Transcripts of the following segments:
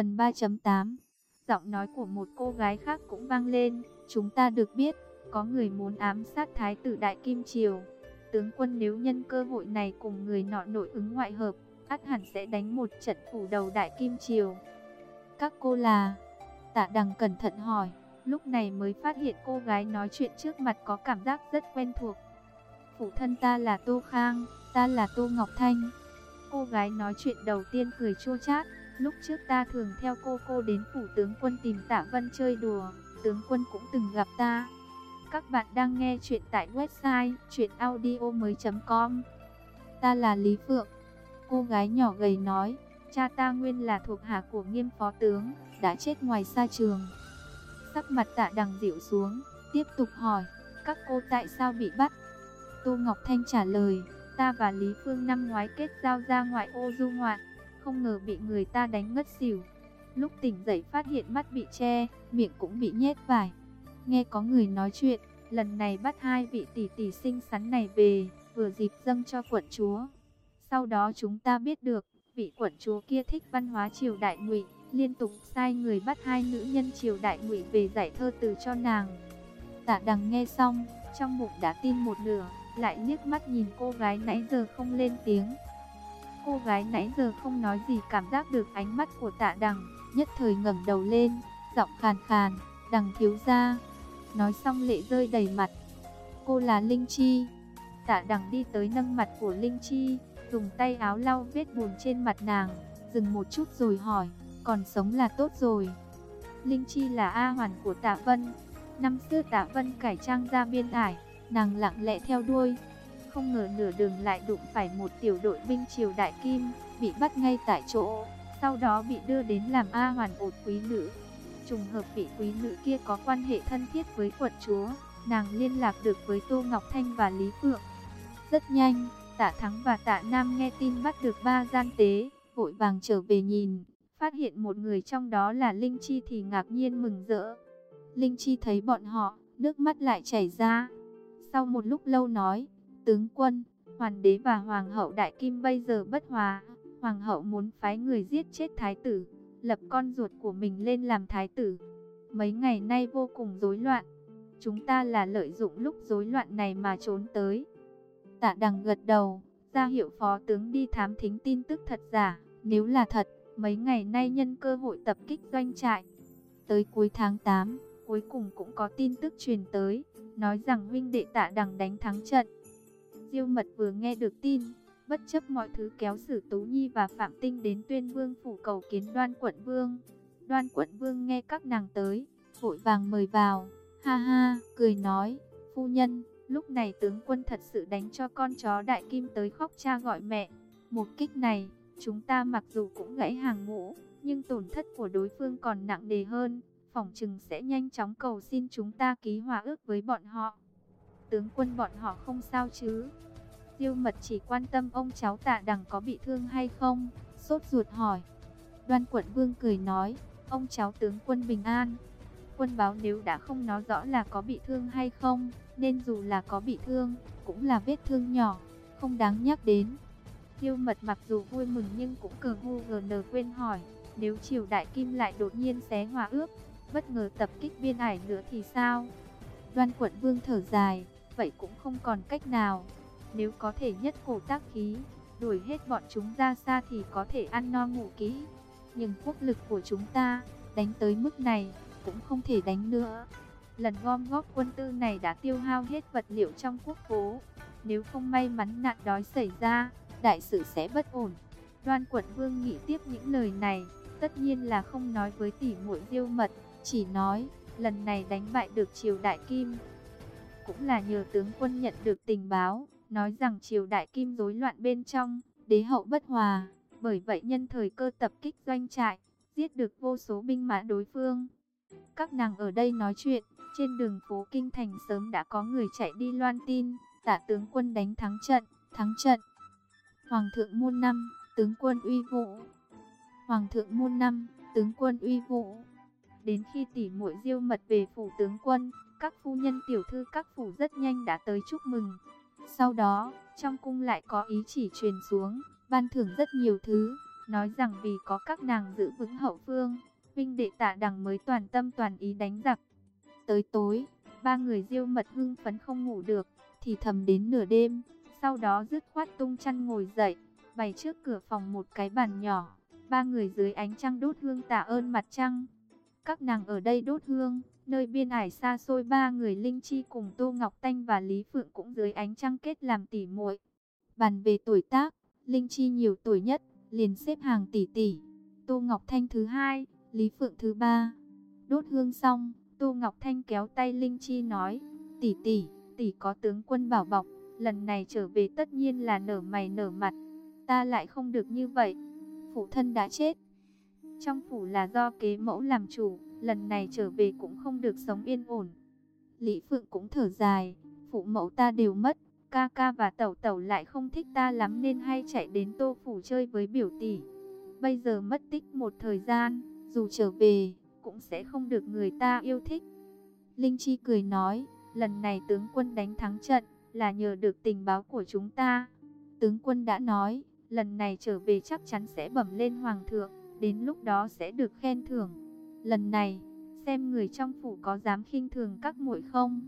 Phần 3.8 Giọng nói của một cô gái khác cũng vang lên, chúng ta được biết, có người muốn ám sát Thái tử Đại Kim Triều. Tướng quân nếu nhân cơ hội này cùng người nọ nội ứng ngoại hợp, át hẳn sẽ đánh một trận phủ đầu Đại Kim Triều. Các cô là... Tạ Đằng cẩn thận hỏi, lúc này mới phát hiện cô gái nói chuyện trước mặt có cảm giác rất quen thuộc. Phụ thân ta là Tô Khang, ta là Tô Ngọc Thanh. Cô gái nói chuyện đầu tiên cười chua chát, lúc trước ta thường theo cô cô đến phủ tướng quân tìm Tạ Vân chơi đùa, tướng quân cũng từng gặp ta. Các bạn đang nghe chuyện tại website chuyenaudio.com Ta là Lý Phượng. Cô gái nhỏ gầy nói, cha ta nguyên là thuộc hạ của nghiêm phó tướng, đã chết ngoài xa trường. Sắc mặt tạ đằng dịu xuống, tiếp tục hỏi, các cô tại sao bị bắt? Tô Ngọc Thanh trả lời, ta và Lý Phương năm ngoái kết giao ra ngoại ô du ngoạn, không ngờ bị người ta đánh ngất xỉu. Lúc tỉnh dậy phát hiện mắt bị che, miệng cũng bị nhét vải. Nghe có người nói chuyện, lần này bắt hai vị tỷ tỷ xinh xắn này về, vừa dịp dâng cho quận chúa. Sau đó chúng ta biết được, vị quận chúa kia thích văn hóa triều đại ngụy, liên tục sai người bắt hai nữ nhân triều đại ngụy về giải thơ từ cho nàng. Tạ đằng nghe xong, trong bụng đã tin một nửa, lại liếc mắt nhìn cô gái nãy giờ không lên tiếng. Cô gái nãy giờ không nói gì cảm giác được ánh mắt của tạ đằng, nhất thời ngẩng đầu lên, giọng khàn khàn, đằng thiếu ra. Nói xong lệ rơi đầy mặt. Cô là Linh Chi. Tạ đằng đi tới nâng mặt của Linh Chi, dùng tay áo lau vết buồn trên mặt nàng, dừng một chút rồi hỏi, còn sống là tốt rồi. Linh Chi là A hoàn của Tạ Vân. Năm xưa Tạ Vân cải trang ra biên ải, nàng lặng lẽ theo đuôi. Không ngờ nửa đường lại đụng phải một tiểu đội binh triều đại kim, bị bắt ngay tại chỗ, sau đó bị đưa đến làm A hoàn ột quý nữ. Trùng hợp vị quý nữ kia có quan hệ thân thiết với quận chúa, nàng liên lạc được với Tô Ngọc Thanh và Lý Phượng. Rất nhanh, Tạ Thắng và Tạ Nam nghe tin bắt được ba gian tế, vội vàng trở về nhìn, phát hiện một người trong đó là Linh Chi thì ngạc nhiên mừng rỡ. Linh Chi thấy bọn họ, nước mắt lại chảy ra. Sau một lúc lâu nói, tướng quân, hoàng đế và hoàng hậu đại kim bây giờ bất hòa, hoàng hậu muốn phái người giết chết thái tử, lập con ruột của mình lên làm thái tử. Mấy ngày nay vô cùng rối loạn, chúng ta là lợi dụng lúc rối loạn này mà trốn tới. Tạ đằng gật đầu, ra hiệu phó tướng đi thám thính tin tức thật giả, nếu là thật, mấy ngày nay nhân cơ hội tập kích doanh trại. Tới cuối tháng 8, cuối cùng cũng có tin tức truyền tới, nói rằng huynh đệ tạ đằng đánh thắng trận. Diêu mật vừa nghe được tin, bất chấp mọi thứ kéo sử Tú Nhi và Phạm Tinh đến tuyên vương phủ cầu kiến đoan quận vương. Đoan quận vương nghe các nàng tới, vội vàng mời vào, ha ha, cười nói, phu nhân, lúc này tướng quân thật sự đánh cho con chó đại kim tới khóc cha gọi mẹ. Một kích này, chúng ta mặc dù cũng gãy hàng ngũ, nhưng tổn thất của đối phương còn nặng nề hơn phỏng chừng sẽ nhanh chóng cầu xin chúng ta ký hòa ước với bọn họ. Tướng quân bọn họ không sao chứ? tiêu mật chỉ quan tâm ông cháu tạ đằng có bị thương hay không, sốt ruột hỏi. Đoan quận vương cười nói, ông cháu tướng quân bình an. Quân báo nếu đã không nói rõ là có bị thương hay không, nên dù là có bị thương, cũng là vết thương nhỏ, không đáng nhắc đến. tiêu mật mặc dù vui mừng nhưng cũng cờ ngu gờ quên hỏi, nếu triều đại kim lại đột nhiên xé hòa ước, bất ngờ tập kích biên ải nữa thì sao? Đoan quận vương thở dài, vậy cũng không còn cách nào. Nếu có thể nhất cổ tác khí, đuổi hết bọn chúng ra xa thì có thể ăn no ngủ kỹ. Nhưng quốc lực của chúng ta, đánh tới mức này, cũng không thể đánh nữa. Lần gom góp quân tư này đã tiêu hao hết vật liệu trong quốc phố. Nếu không may mắn nạn đói xảy ra, đại sự sẽ bất ổn. Đoan quận vương nghĩ tiếp những lời này, tất nhiên là không nói với tỷ muội diêu mật. Chỉ nói, lần này đánh bại được triều đại kim. Cũng là nhờ tướng quân nhận được tình báo, nói rằng triều đại kim rối loạn bên trong, đế hậu bất hòa. Bởi vậy nhân thời cơ tập kích doanh trại, giết được vô số binh mã đối phương. Các nàng ở đây nói chuyện, trên đường phố Kinh Thành sớm đã có người chạy đi loan tin, tả tướng quân đánh thắng trận, thắng trận. Hoàng thượng muôn năm, tướng quân uy vũ. Hoàng thượng muôn năm, tướng quân uy vũ. Đến khi tỷ muội diêu mật về phủ tướng quân, các phu nhân tiểu thư các phủ rất nhanh đã tới chúc mừng. Sau đó, trong cung lại có ý chỉ truyền xuống, ban thưởng rất nhiều thứ, nói rằng vì có các nàng giữ vững hậu phương, huynh đệ tạ đằng mới toàn tâm toàn ý đánh giặc. Tới tối, ba người diêu mật hưng phấn không ngủ được, thì thầm đến nửa đêm, sau đó dứt khoát tung chăn ngồi dậy, bày trước cửa phòng một cái bàn nhỏ, ba người dưới ánh trăng đốt hương tạ ơn mặt trăng. Các nàng ở đây đốt hương, nơi biên ải xa xôi ba người Linh Chi cùng Tô Ngọc Tanh và Lý Phượng cũng dưới ánh trăng kết làm tỉ muội. Bàn về tuổi tác, Linh Chi nhiều tuổi nhất, liền xếp hàng tỷ tỷ. Tô Ngọc Thanh thứ hai, Lý Phượng thứ ba. Đốt hương xong, Tô Ngọc Thanh kéo tay Linh Chi nói, tỷ tỷ, tỷ có tướng quân bảo bọc, lần này trở về tất nhiên là nở mày nở mặt. Ta lại không được như vậy. Phụ thân đã chết. Trong phủ là do kế mẫu làm chủ, lần này trở về cũng không được sống yên ổn. Lý Phượng cũng thở dài, phụ mẫu ta đều mất, ca ca và tẩu tẩu lại không thích ta lắm nên hay chạy đến tô phủ chơi với biểu tỷ. Bây giờ mất tích một thời gian, dù trở về, cũng sẽ không được người ta yêu thích. Linh Chi cười nói, lần này tướng quân đánh thắng trận, là nhờ được tình báo của chúng ta. Tướng quân đã nói, lần này trở về chắc chắn sẽ bẩm lên hoàng thượng, đến lúc đó sẽ được khen thưởng. Lần này, xem người trong phủ có dám khinh thường các muội không?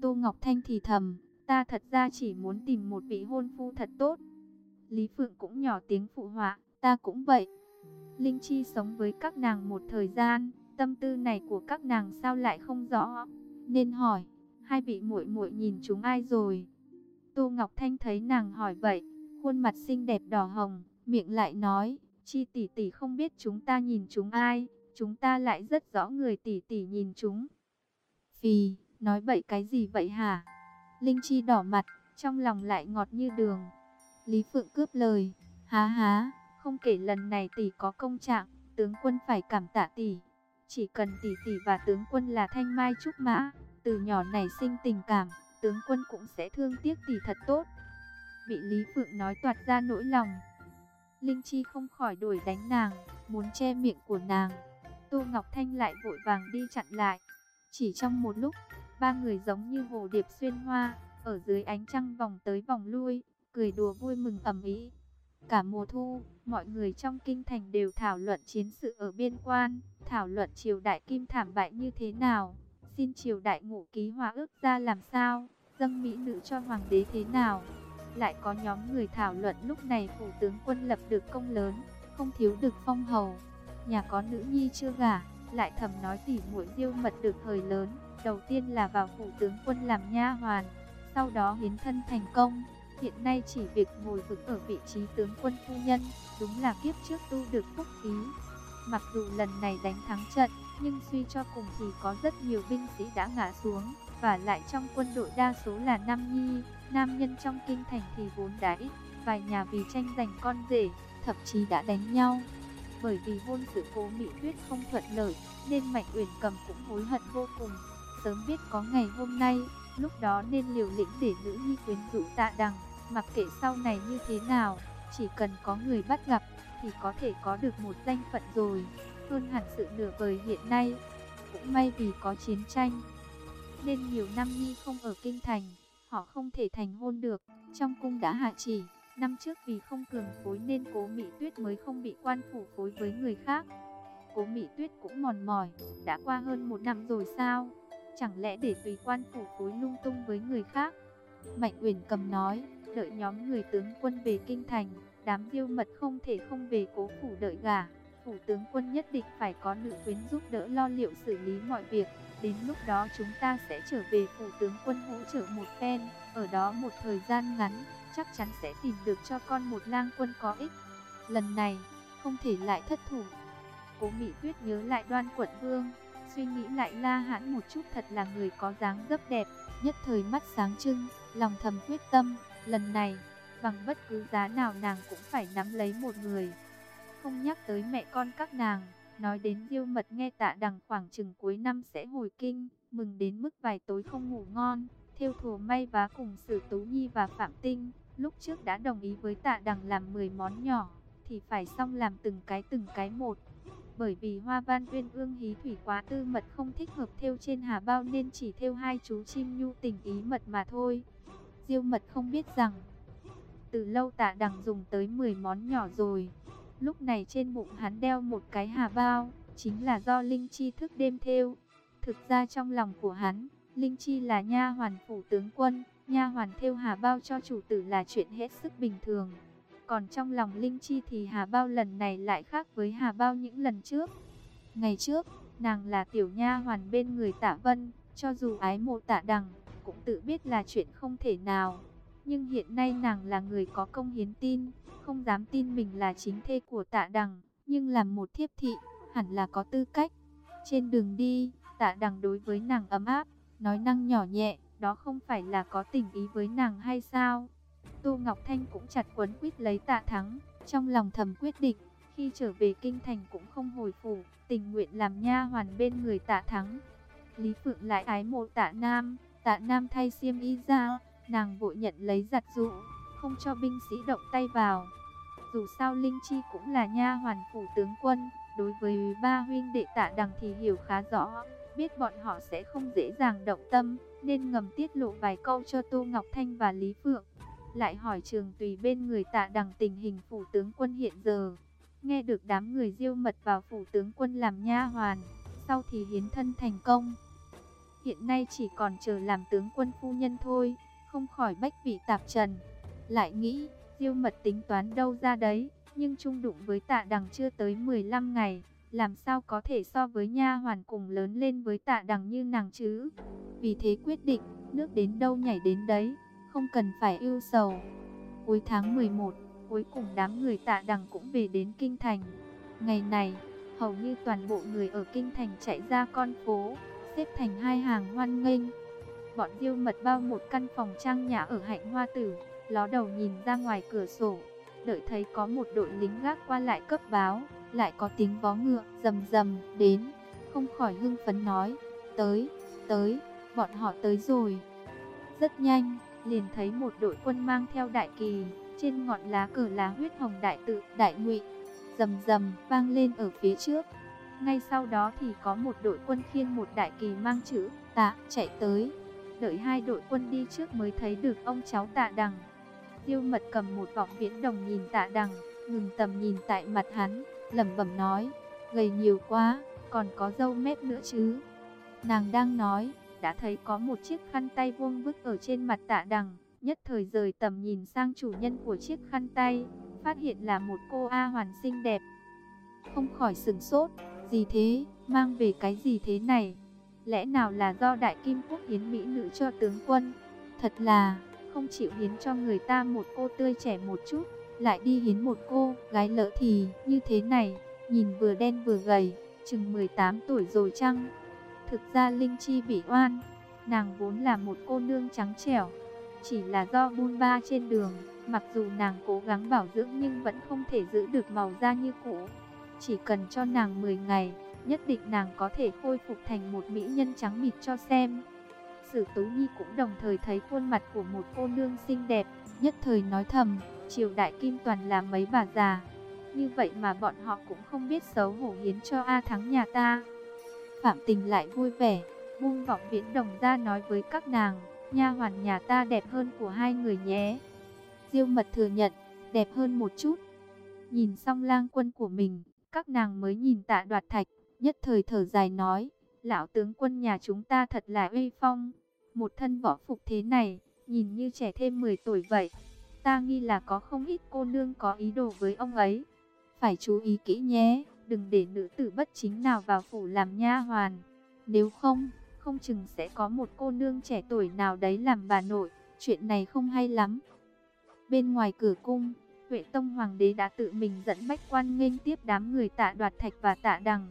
Tô Ngọc Thanh thì thầm, ta thật ra chỉ muốn tìm một vị hôn phu thật tốt. Lý Phượng cũng nhỏ tiếng phụ họa, ta cũng vậy. Linh Chi sống với các nàng một thời gian, tâm tư này của các nàng sao lại không rõ, nên hỏi, hai vị muội muội nhìn chúng ai rồi? Tô Ngọc Thanh thấy nàng hỏi vậy, khuôn mặt xinh đẹp đỏ hồng, miệng lại nói, Chi tỷ tỷ không biết chúng ta nhìn chúng ai, chúng ta lại rất rõ người tỷ tỷ nhìn chúng. Phì, nói bậy cái gì vậy hả? Linh Chi đỏ mặt, trong lòng lại ngọt như đường. Lý Phượng cướp lời, há há, không kể lần này tỷ có công trạng, tướng quân phải cảm tạ tỷ. Chỉ cần tỷ tỷ và tướng quân là thanh mai trúc mã, từ nhỏ này sinh tình cảm, tướng quân cũng sẽ thương tiếc tỷ thật tốt. Bị Lý Phượng nói toạt ra nỗi lòng. Linh Chi không khỏi đuổi đánh nàng, muốn che miệng của nàng. Tô Ngọc Thanh lại vội vàng đi chặn lại. Chỉ trong một lúc, ba người giống như hồ điệp xuyên hoa, ở dưới ánh trăng vòng tới vòng lui, cười đùa vui mừng ầm ĩ. Cả mùa thu, mọi người trong kinh thành đều thảo luận chiến sự ở biên quan, thảo luận triều đại kim thảm bại như thế nào, xin triều đại ngũ ký hòa ước ra làm sao, dâng mỹ nữ cho hoàng đế thế nào. Lại có nhóm người thảo luận lúc này phủ tướng quân lập được công lớn, không thiếu được phong hầu. Nhà có nữ nhi chưa gả, lại thầm nói tỉ muội diêu mật được thời lớn, đầu tiên là vào phủ tướng quân làm nha hoàn, sau đó hiến thân thành công. Hiện nay chỉ việc ngồi vững ở vị trí tướng quân phu nhân, đúng là kiếp trước tu được phúc khí. Mặc dù lần này đánh thắng trận, nhưng suy cho cùng thì có rất nhiều binh sĩ đã ngã xuống, và lại trong quân đội đa số là nam nhi, nam nhân trong kinh thành thì vốn đã ít, vài nhà vì tranh giành con rể, thậm chí đã đánh nhau. Bởi vì hôn sự cố Mỹ Tuyết không thuận lợi, nên Mạnh Uyển Cầm cũng hối hận vô cùng. Sớm biết có ngày hôm nay, lúc đó nên liều lĩnh để nữ nhi quyến rũ tạ đằng, mặc kệ sau này như thế nào, chỉ cần có người bắt gặp, thì có thể có được một danh phận rồi hơn hẳn sự nửa vời hiện nay. Cũng may vì có chiến tranh, nên nhiều năm nhi không ở kinh thành, họ không thể thành hôn được. Trong cung đã hạ chỉ, năm trước vì không cường phối nên cố Mỹ Tuyết mới không bị quan phủ phối với người khác. Cố Mỹ Tuyết cũng mòn mỏi, đã qua hơn một năm rồi sao? Chẳng lẽ để tùy quan phủ phối lung tung với người khác? Mạnh Uyển cầm nói, đợi nhóm người tướng quân về kinh thành, đám diêu mật không thể không về cố phủ đợi gả phủ tướng quân nhất định phải có nữ quyến giúp đỡ lo liệu xử lý mọi việc. Đến lúc đó chúng ta sẽ trở về phủ tướng quân hỗ trợ một phen, ở đó một thời gian ngắn, chắc chắn sẽ tìm được cho con một lang quân có ích. Lần này, không thể lại thất thủ. Cố Mỹ Tuyết nhớ lại đoan quận vương, suy nghĩ lại la hãn một chút thật là người có dáng dấp đẹp, nhất thời mắt sáng trưng, lòng thầm quyết tâm, lần này, bằng bất cứ giá nào nàng cũng phải nắm lấy một người không nhắc tới mẹ con các nàng. Nói đến diêu mật nghe tạ đằng khoảng chừng cuối năm sẽ hồi kinh, mừng đến mức vài tối không ngủ ngon. Theo thùa may vá cùng Sử Tú Nhi và Phạm Tinh, lúc trước đã đồng ý với tạ đằng làm 10 món nhỏ, thì phải xong làm từng cái từng cái một. Bởi vì hoa văn uyên ương hí thủy quá tư mật không thích hợp theo trên hà bao nên chỉ theo hai chú chim nhu tình ý mật mà thôi. Diêu mật không biết rằng, từ lâu tạ đằng dùng tới 10 món nhỏ rồi. Lúc này trên bụng hắn đeo một cái hà bao, chính là do Linh Chi thức đêm theo Thực ra trong lòng của hắn, Linh Chi là nha hoàn phủ tướng quân, nha hoàn theo hà bao cho chủ tử là chuyện hết sức bình thường. Còn trong lòng Linh Chi thì hà bao lần này lại khác với hà bao những lần trước. Ngày trước, nàng là tiểu nha hoàn bên người tạ vân, cho dù ái mộ tạ đằng, cũng tự biết là chuyện không thể nào. Nhưng hiện nay nàng là người có công hiến tin, không dám tin mình là chính thê của tạ đằng, nhưng làm một thiếp thị, hẳn là có tư cách. Trên đường đi, tạ đằng đối với nàng ấm áp, nói năng nhỏ nhẹ, đó không phải là có tình ý với nàng hay sao? Tô Ngọc Thanh cũng chặt quấn quýt lấy tạ thắng, trong lòng thầm quyết định, khi trở về kinh thành cũng không hồi phủ, tình nguyện làm nha hoàn bên người tạ thắng. Lý Phượng lại ái mộ tạ Nam, tạ Nam thay xiêm y ra, nàng vội nhận lấy giặt dụ, không cho binh sĩ động tay vào. Dù sao Linh Chi cũng là nha hoàn phủ tướng quân, đối với ba huynh đệ tạ đằng thì hiểu khá rõ, biết bọn họ sẽ không dễ dàng động tâm, nên ngầm tiết lộ vài câu cho Tô Ngọc Thanh và Lý Phượng. Lại hỏi trường tùy bên người tạ đằng tình hình phủ tướng quân hiện giờ. Nghe được đám người diêu mật vào phủ tướng quân làm nha hoàn, sau thì hiến thân thành công. Hiện nay chỉ còn chờ làm tướng quân phu nhân thôi, không khỏi bách vị tạp trần. Lại nghĩ, diêu mật tính toán đâu ra đấy, nhưng chung đụng với tạ đằng chưa tới 15 ngày, làm sao có thể so với nha hoàn cùng lớn lên với tạ đằng như nàng chứ. Vì thế quyết định, nước đến đâu nhảy đến đấy, không cần phải ưu sầu. Cuối tháng 11, cuối cùng đám người tạ đằng cũng về đến Kinh Thành. Ngày này, hầu như toàn bộ người ở Kinh Thành chạy ra con phố, xếp thành hai hàng hoan nghênh. Bọn diêu mật bao một căn phòng trang nhã ở hạnh hoa tử, ló đầu nhìn ra ngoài cửa sổ, đợi thấy có một đội lính gác qua lại cấp báo, lại có tiếng vó ngựa rầm rầm đến, không khỏi hưng phấn nói, tới, tới, bọn họ tới rồi. Rất nhanh, liền thấy một đội quân mang theo đại kỳ, trên ngọn lá cờ lá huyết hồng đại tự, đại ngụy, rầm rầm vang lên ở phía trước. Ngay sau đó thì có một đội quân khiên một đại kỳ mang chữ tạ chạy tới. Đợi hai đội quân đi trước mới thấy được ông cháu tạ đằng. Tiêu mật cầm một vọng viễn đồng nhìn tạ đằng, ngừng tầm nhìn tại mặt hắn, lẩm bẩm nói, gầy nhiều quá, còn có dâu mép nữa chứ. Nàng đang nói, đã thấy có một chiếc khăn tay vuông vức ở trên mặt tạ đằng, nhất thời rời tầm nhìn sang chủ nhân của chiếc khăn tay, phát hiện là một cô A hoàn xinh đẹp. Không khỏi sừng sốt, gì thế, mang về cái gì thế này? Lẽ nào là do Đại Kim Quốc hiến mỹ nữ cho tướng quân? Thật là, không chịu hiến cho người ta một cô tươi trẻ một chút, lại đi hiến một cô gái lỡ thì như thế này, nhìn vừa đen vừa gầy, chừng 18 tuổi rồi chăng? Thực ra Linh Chi bị oan, nàng vốn là một cô nương trắng trẻo, chỉ là do buôn ba trên đường, mặc dù nàng cố gắng bảo dưỡng nhưng vẫn không thể giữ được màu da như cũ. Chỉ cần cho nàng 10 ngày, nhất định nàng có thể khôi phục thành một mỹ nhân trắng mịt cho xem. Sử Tú Nhi cũng đồng thời thấy khuôn mặt của một cô nương xinh đẹp, nhất thời nói thầm, triều đại kim toàn là mấy bà già. Như vậy mà bọn họ cũng không biết xấu hổ hiến cho A Thắng nhà ta. Phạm Tình lại vui vẻ, buông vọng viễn đồng ra nói với các nàng, nha hoàn nhà ta đẹp hơn của hai người nhé. Diêu mật thừa nhận, đẹp hơn một chút. Nhìn xong lang quân của mình, các nàng mới nhìn tạ đoạt thạch, nhất thời thở dài nói, lão tướng quân nhà chúng ta thật là uy phong. Một thân võ phục thế này, nhìn như trẻ thêm 10 tuổi vậy. Ta nghi là có không ít cô nương có ý đồ với ông ấy. Phải chú ý kỹ nhé, đừng để nữ tử bất chính nào vào phủ làm nha hoàn. Nếu không, không chừng sẽ có một cô nương trẻ tuổi nào đấy làm bà nội, chuyện này không hay lắm. Bên ngoài cửa cung, Huệ Tông Hoàng đế đã tự mình dẫn bách quan nghênh tiếp đám người tạ đoạt thạch và tạ đằng.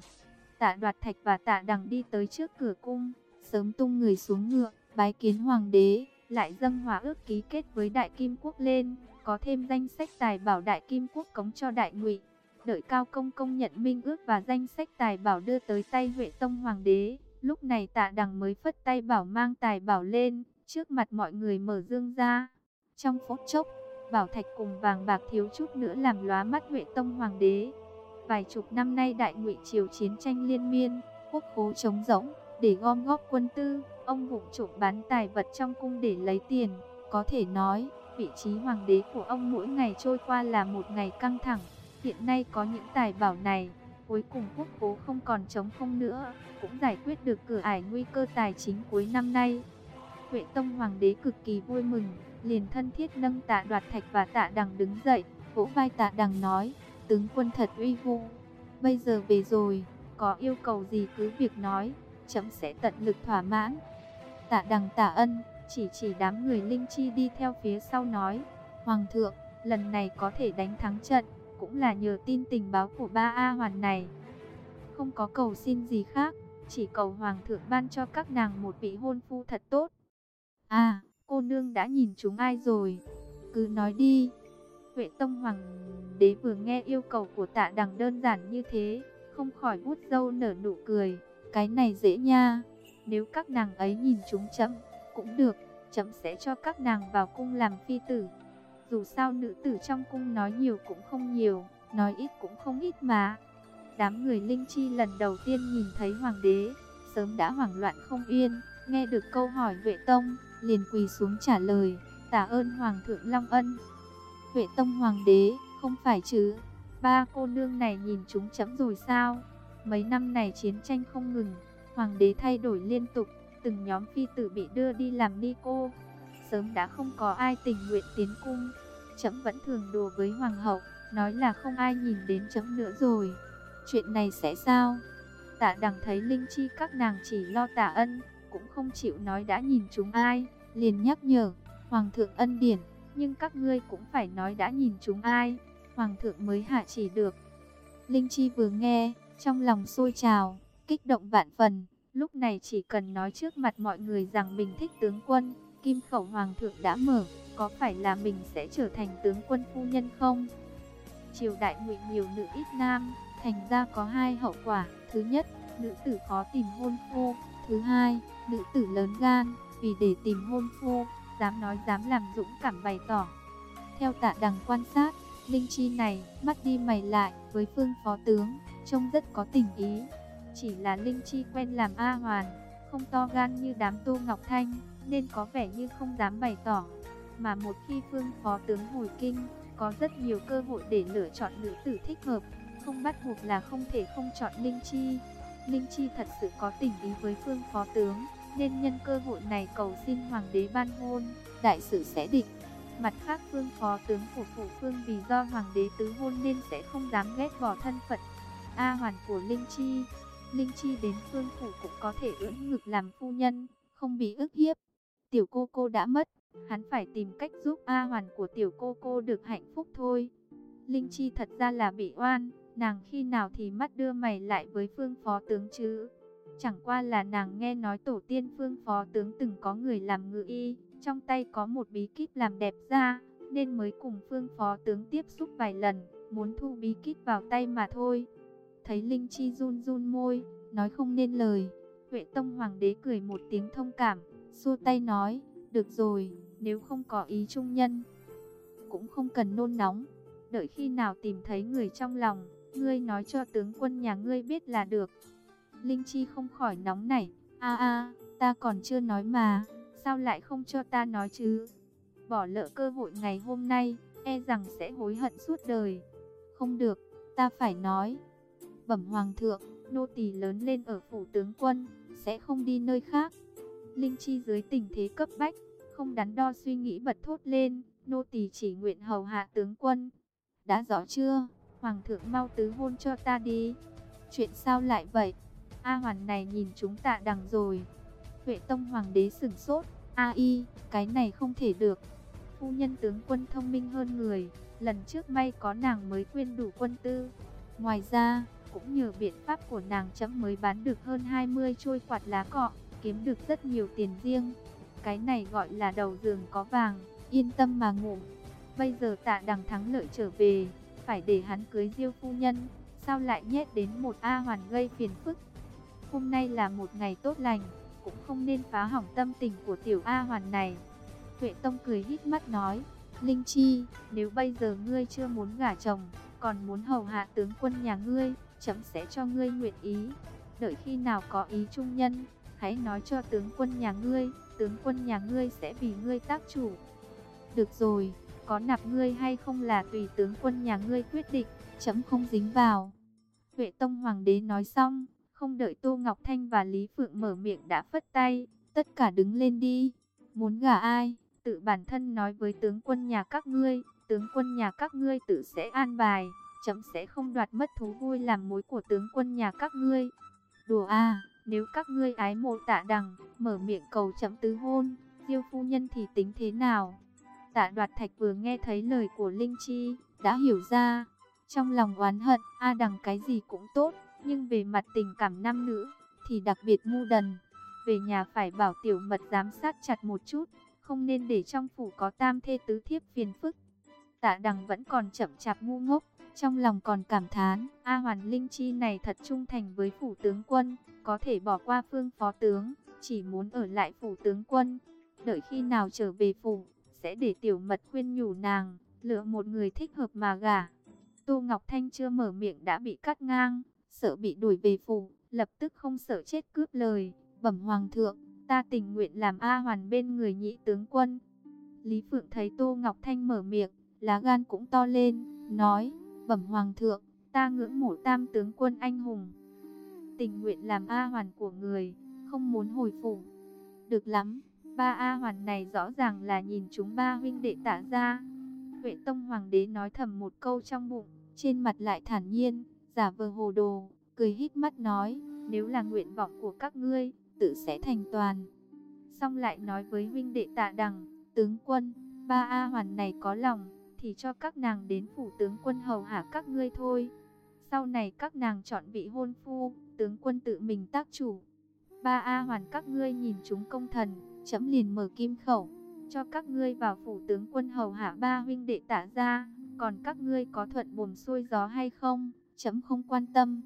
Tạ đoạt thạch và tạ đằng đi tới trước cửa cung, sớm tung người xuống ngựa, bái kiến Hoàng đế, lại dâng hòa ước ký kết với Đại Kim Quốc lên, có thêm danh sách tài bảo Đại Kim Quốc cống cho Đại ngụy Đợi Cao Công công nhận minh ước và danh sách tài bảo đưa tới tay Huệ Tông Hoàng đế. Lúc này tạ đằng mới phất tay bảo mang tài bảo lên, trước mặt mọi người mở dương ra. Trong phút chốc, bảo thạch cùng vàng bạc thiếu chút nữa làm lóa mắt Huệ Tông Hoàng đế. Vài chục năm nay đại ngụy triều chiến tranh liên miên, quốc khố trống rỗng, để gom góp quân tư, ông vụng trộm bán tài vật trong cung để lấy tiền. Có thể nói, vị trí hoàng đế của ông mỗi ngày trôi qua là một ngày căng thẳng. Hiện nay có những tài bảo này, cuối cùng quốc cố không còn chống không nữa, cũng giải quyết được cửa ải nguy cơ tài chính cuối năm nay. Huệ Tông Hoàng đế cực kỳ vui mừng, liền thân thiết nâng tạ đoạt thạch và tạ đằng đứng dậy, vỗ vai tạ đằng nói, tướng quân thật uy vũ, bây giờ về rồi, có yêu cầu gì cứ việc nói, chấm sẽ tận lực thỏa mãn. Tạ đằng tạ ân, chỉ chỉ đám người linh chi đi theo phía sau nói, Hoàng thượng, lần này có thể đánh thắng trận, cũng là nhờ tin tình báo của ba A hoàn này. Không có cầu xin gì khác, chỉ cầu Hoàng thượng ban cho các nàng một vị hôn phu thật tốt. À, cô nương đã nhìn chúng ai rồi? Cứ nói đi. Huệ Tông Hoàng đế vừa nghe yêu cầu của tạ đằng đơn giản như thế, không khỏi bút dâu nở nụ cười. Cái này dễ nha, nếu các nàng ấy nhìn chúng chấm, cũng được, chấm sẽ cho các nàng vào cung làm phi tử. Dù sao nữ tử trong cung nói nhiều cũng không nhiều, nói ít cũng không ít mà. Đám người linh chi lần đầu tiên nhìn thấy hoàng đế, sớm đã hoảng loạn không yên, nghe được câu hỏi Vệ Tông, liền quỳ xuống trả lời, tạ ơn Hoàng thượng Long Ân. Vệ Tông Hoàng đế, không phải chứ, ba cô nương này nhìn chúng chấm rồi sao? Mấy năm này chiến tranh không ngừng, Hoàng đế thay đổi liên tục, từng nhóm phi tử bị đưa đi làm ni cô. Sớm đã không có ai tình nguyện tiến cung, chấm vẫn thường đùa với Hoàng hậu, nói là không ai nhìn đến chấm nữa rồi. Chuyện này sẽ sao? Tạ đằng thấy Linh Chi các nàng chỉ lo tạ ân, cũng không chịu nói đã nhìn chúng ai, liền nhắc nhở, Hoàng thượng ân điển, nhưng các ngươi cũng phải nói đã nhìn chúng ai, Hoàng thượng mới hạ chỉ được. Linh Chi vừa nghe, trong lòng sôi trào, kích động vạn phần, lúc này chỉ cần nói trước mặt mọi người rằng mình thích tướng quân, kim khẩu Hoàng thượng đã mở, có phải là mình sẽ trở thành tướng quân phu nhân không? Triều đại ngụy nhiều nữ ít nam, thành ra có hai hậu quả, thứ nhất, nữ tử khó tìm hôn phu, thứ hai, nữ tử lớn gan, vì để tìm hôn phu, dám nói dám làm dũng cảm bày tỏ. Theo tạ đằng quan sát, Linh Chi này mắt đi mày lại với phương phó tướng, trông rất có tình ý. Chỉ là Linh Chi quen làm A Hoàn, không to gan như đám Tô Ngọc Thanh, nên có vẻ như không dám bày tỏ. Mà một khi phương phó tướng hồi kinh, có rất nhiều cơ hội để lựa chọn nữ tử thích hợp, không bắt buộc là không thể không chọn Linh Chi. Linh Chi thật sự có tình ý với phương phó tướng, nên nhân cơ hội này cầu xin hoàng đế ban hôn, đại sự sẽ định. Mặt khác phương phó tướng của phụ phương vì do hoàng đế tứ hôn nên sẽ không dám ghét bỏ thân phận A hoàn của Linh Chi. Linh Chi đến phương phủ cũng có thể ưỡn ngực làm phu nhân, không bị ức hiếp. Tiểu cô cô đã mất, hắn phải tìm cách giúp A hoàn của tiểu cô cô được hạnh phúc thôi. Linh Chi thật ra là bị oan, nàng khi nào thì mắt đưa mày lại với phương phó tướng chứ? Chẳng qua là nàng nghe nói tổ tiên phương phó tướng từng có người làm ngự y, trong tay có một bí kíp làm đẹp da, nên mới cùng phương phó tướng tiếp xúc vài lần, muốn thu bí kíp vào tay mà thôi. Thấy Linh Chi run run môi, nói không nên lời, Huệ Tông Hoàng đế cười một tiếng thông cảm, xua tay nói, được rồi, nếu không có ý trung nhân, cũng không cần nôn nóng, đợi khi nào tìm thấy người trong lòng, ngươi nói cho tướng quân nhà ngươi biết là được. Linh Chi không khỏi nóng nảy, a a, ta còn chưa nói mà, sao lại không cho ta nói chứ? Bỏ lỡ cơ hội ngày hôm nay, e rằng sẽ hối hận suốt đời. Không được, ta phải nói. Bẩm Hoàng thượng, nô tỳ lớn lên ở phủ tướng quân, sẽ không đi nơi khác. Linh Chi dưới tình thế cấp bách, không đắn đo suy nghĩ bật thốt lên, nô tỳ chỉ nguyện hầu hạ tướng quân. Đã rõ chưa? Hoàng thượng mau tứ hôn cho ta đi. Chuyện sao lại vậy? A hoàn này nhìn chúng ta đằng rồi. Huệ tông hoàng đế sửng sốt. A y, cái này không thể được. Phu nhân tướng quân thông minh hơn người. Lần trước may có nàng mới quyên đủ quân tư. Ngoài ra, cũng nhờ biện pháp của nàng chấm mới bán được hơn 20 trôi quạt lá cọ, kiếm được rất nhiều tiền riêng. Cái này gọi là đầu giường có vàng, yên tâm mà ngủ. Bây giờ tạ đằng thắng lợi trở về, phải để hắn cưới diêu phu nhân, sao lại nhét đến một A hoàn gây phiền phức. Hôm nay là một ngày tốt lành, cũng không nên phá hỏng tâm tình của tiểu A hoàn này. Tuệ Tông cười hít mắt nói, Linh Chi, nếu bây giờ ngươi chưa muốn gả chồng, còn muốn hầu hạ tướng quân nhà ngươi, chấm sẽ cho ngươi nguyện ý. Đợi khi nào có ý trung nhân, hãy nói cho tướng quân nhà ngươi, tướng quân nhà ngươi sẽ vì ngươi tác chủ. Được rồi, có nạp ngươi hay không là tùy tướng quân nhà ngươi quyết định, chấm không dính vào. Huệ Tông Hoàng đế nói xong, không đợi Tô Ngọc Thanh và Lý Phượng mở miệng đã phất tay, tất cả đứng lên đi. Muốn gả ai, tự bản thân nói với tướng quân nhà các ngươi, tướng quân nhà các ngươi tự sẽ an bài, chấm sẽ không đoạt mất thú vui làm mối của tướng quân nhà các ngươi. Đùa à, nếu các ngươi ái mộ tạ đằng, mở miệng cầu chấm tứ hôn, diêu phu nhân thì tính thế nào? Tạ đoạt thạch vừa nghe thấy lời của Linh Chi, đã hiểu ra. Trong lòng oán hận, A đằng cái gì cũng tốt, nhưng về mặt tình cảm nam nữ, thì đặc biệt ngu đần. Về nhà phải bảo tiểu mật giám sát chặt một chút, không nên để trong phủ có tam thê tứ thiếp phiền phức. Tạ đằng vẫn còn chậm chạp ngu ngốc, trong lòng còn cảm thán, A Hoàn Linh Chi này thật trung thành với phủ tướng quân, có thể bỏ qua phương phó tướng, chỉ muốn ở lại phủ tướng quân. Đợi khi nào trở về phủ, sẽ để tiểu mật khuyên nhủ nàng, lựa một người thích hợp mà gả. Tô Ngọc Thanh chưa mở miệng đã bị cắt ngang, sợ bị đuổi về phủ, lập tức không sợ chết cướp lời, bẩm hoàng thượng, ta tình nguyện làm A Hoàn bên người nhị tướng quân. Lý Phượng thấy Tô Ngọc Thanh mở miệng, lá gan cũng to lên, nói, bẩm hoàng thượng, ta ngưỡng mộ tam tướng quân anh hùng. Tình nguyện làm A Hoàn của người, không muốn hồi phủ. Được lắm, ba A Hoàn này rõ ràng là nhìn chúng ba huynh đệ tả ra. Huệ Tông Hoàng đế nói thầm một câu trong bụng, trên mặt lại thản nhiên, giả vờ hồ đồ, cười hít mắt nói, nếu là nguyện vọng của các ngươi, tự sẽ thành toàn. Xong lại nói với huynh đệ tạ đằng, tướng quân, ba A Hoàn này có lòng, thì cho các nàng đến phủ tướng quân hầu hạ các ngươi thôi. Sau này các nàng chọn vị hôn phu, tướng quân tự mình tác chủ. Ba A Hoàn các ngươi nhìn chúng công thần, chấm liền mở kim khẩu, cho các ngươi vào phủ tướng quân hầu hạ ba huynh đệ tả ra, còn các ngươi có thuận buồm xuôi gió hay không, chấm không quan tâm.